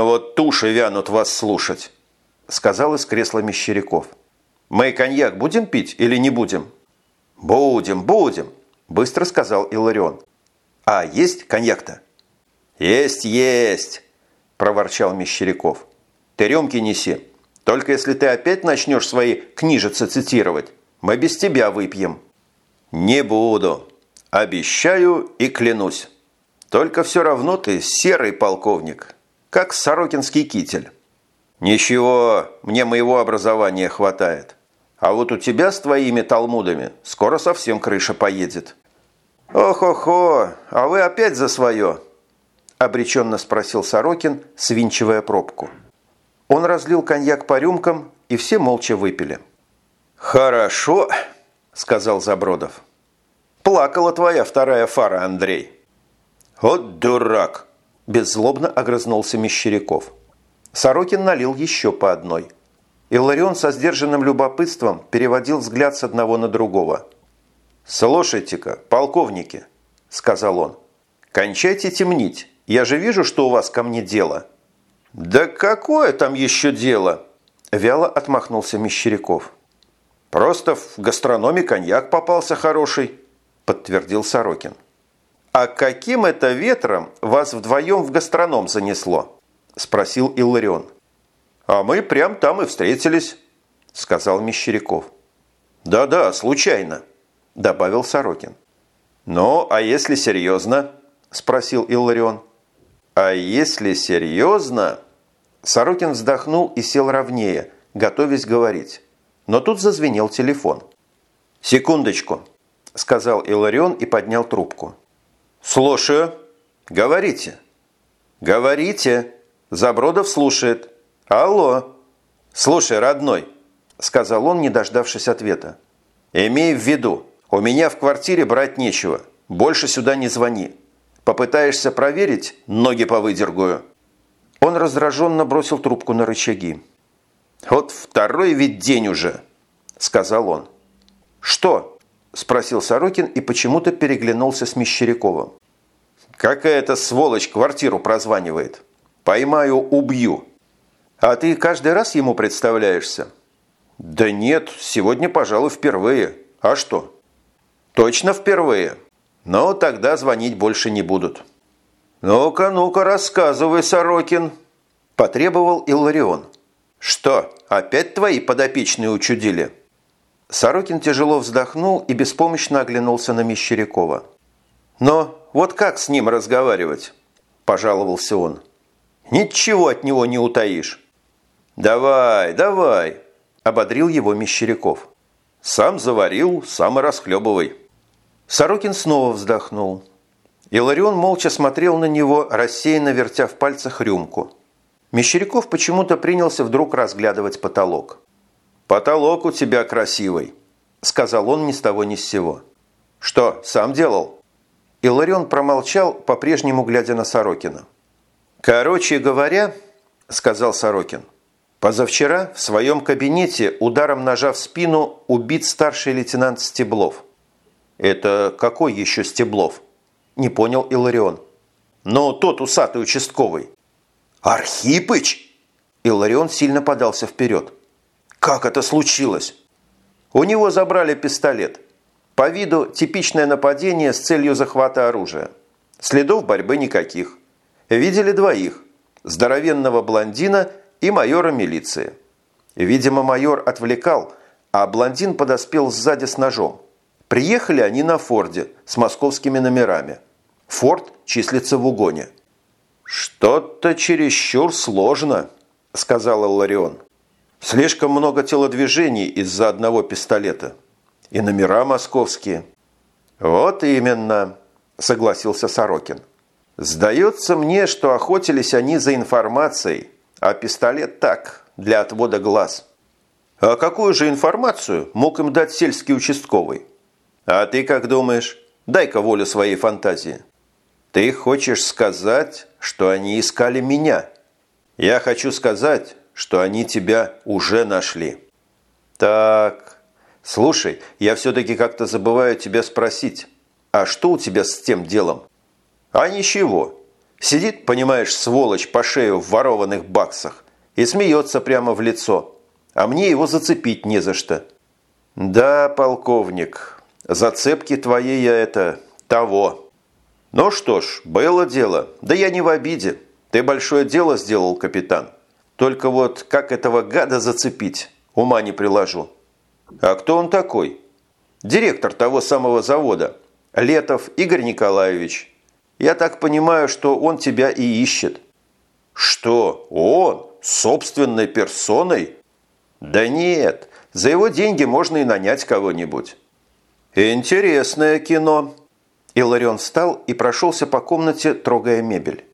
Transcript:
«Вот туши вянут вас слушать», – сказал из кресла Мещеряков. «Мы коньяк будем пить или не будем?» «Будем, будем», – быстро сказал Иларион. «А есть коньяк-то?» «Есть, есть!» – проворчал Мещеряков. «Ты рюмки неси. Только если ты опять начнешь свои книжицы цитировать, мы без тебя выпьем». «Не буду. Обещаю и клянусь. Только все равно ты серый полковник, как сорокинский китель». «Ничего, мне моего образования хватает. А вот у тебя с твоими талмудами скоро совсем крыша поедет». «Ох-охо, а вы опять за свое?» – обреченно спросил Сорокин, свинчивая пробку. Он разлил коньяк по рюмкам, и все молча выпили. «Хорошо», – сказал Забродов. «Плакала твоя вторая фара, Андрей». «Вот дурак!» – беззлобно огрызнулся Мещеряков. Сорокин налил еще по одной. Илларион со сдержанным любопытством переводил взгляд с одного на другого. «Слушайте-ка, полковники», – сказал он, – «кончайте темнить. Я же вижу, что у вас ко мне дело». «Да какое там еще дело?» – вяло отмахнулся Мещеряков. «Просто в гастрономе коньяк попался хороший», – подтвердил Сорокин. «А каким это ветром вас вдвоем в гастроном занесло?» – спросил Илларион. «А мы прям там и встретились», – сказал Мещеряков. «Да-да, случайно», – добавил Сорокин. «Ну, а если серьезно?» – спросил Илларион. «А если серьезно?» Сорокин вздохнул и сел ровнее, готовясь говорить. Но тут зазвенел телефон. «Секундочку», – сказал Иларион и поднял трубку. «Слушаю. Говорите». «Говорите». Забродов слушает. «Алло». «Слушай, родной», – сказал он, не дождавшись ответа. «Имей в виду, у меня в квартире брать нечего. Больше сюда не звони. Попытаешься проверить, ноги повыдергаю». Он раздраженно бросил трубку на рычаги. «Вот второй ведь день уже», – сказал он. «Что?» – спросил Сорокин и почему-то переглянулся с Мещеряковым. «Какая-то сволочь квартиру прозванивает. Поймаю, убью». «А ты каждый раз ему представляешься?» «Да нет, сегодня, пожалуй, впервые. А что?» «Точно впервые?» Но тогда звонить больше не будут. «Ну-ка, ну-ка, рассказывай, Сорокин!» – потребовал Илларион. «Что, опять твои подопечные учудили?» Сорокин тяжело вздохнул и беспомощно оглянулся на Мещерякова. «Но вот как с ним разговаривать?» – пожаловался он. «Ничего от него не утаишь». «Давай, давай!» – ободрил его Мещеряков. «Сам заварил, сам и расхлебывай». Сорокин снова вздохнул. Иларион молча смотрел на него, рассеянно вертя в пальцах рюмку. Мещеряков почему-то принялся вдруг разглядывать потолок. «Потолок у тебя красивый», – сказал он ни с того ни с сего. «Что, сам делал?» Иларион промолчал, по-прежнему глядя на Сорокина. «Короче говоря», – сказал Сорокин, – «позавчера в своем кабинете ударом ножа в спину убит старший лейтенант Стеблов». «Это какой еще Стеблов?» – не понял Иларион. «Но тот усатый участковый». «Архипыч!» Иларион сильно подался вперед. «Как это случилось?» У него забрали пистолет. По виду типичное нападение с целью захвата оружия. Следов борьбы никаких. Видели двоих – здоровенного блондина и майора милиции. Видимо, майор отвлекал, а блондин подоспел сзади с ножом. Приехали они на Форде с московскими номерами. Форд числится в угоне. «Что-то чересчур сложно», – сказал Ларион. «Слишком много телодвижений из-за одного пистолета. И номера московские». «Вот именно», – согласился Сорокин. «Сдается мне, что охотились они за информацией, а пистолет так, для отвода глаз». «А какую же информацию мог им дать сельский участковый?» А ты как думаешь? Дай-ка волю своей фантазии. Ты хочешь сказать, что они искали меня? Я хочу сказать, что они тебя уже нашли. Так, слушай, я все-таки как-то забываю тебя спросить. А что у тебя с тем делом? А ничего. Сидит, понимаешь, сволочь по шею в ворованных баксах и смеется прямо в лицо, а мне его зацепить не за что. Да, полковник, зацепки твои я это того. Ну что ж, было дело, да я не в обиде. Ты большое дело сделал, капитан. Только вот как этого гада зацепить, ума не приложу. А кто он такой? Директор того самого завода. Летов Игорь Николаевич. Я так понимаю, что он тебя и ищет. Что, он? Собственной персоной? Да нет, за его деньги можно и нанять кого-нибудь. Интересное кино. Иларион встал и прошелся по комнате, трогая мебель.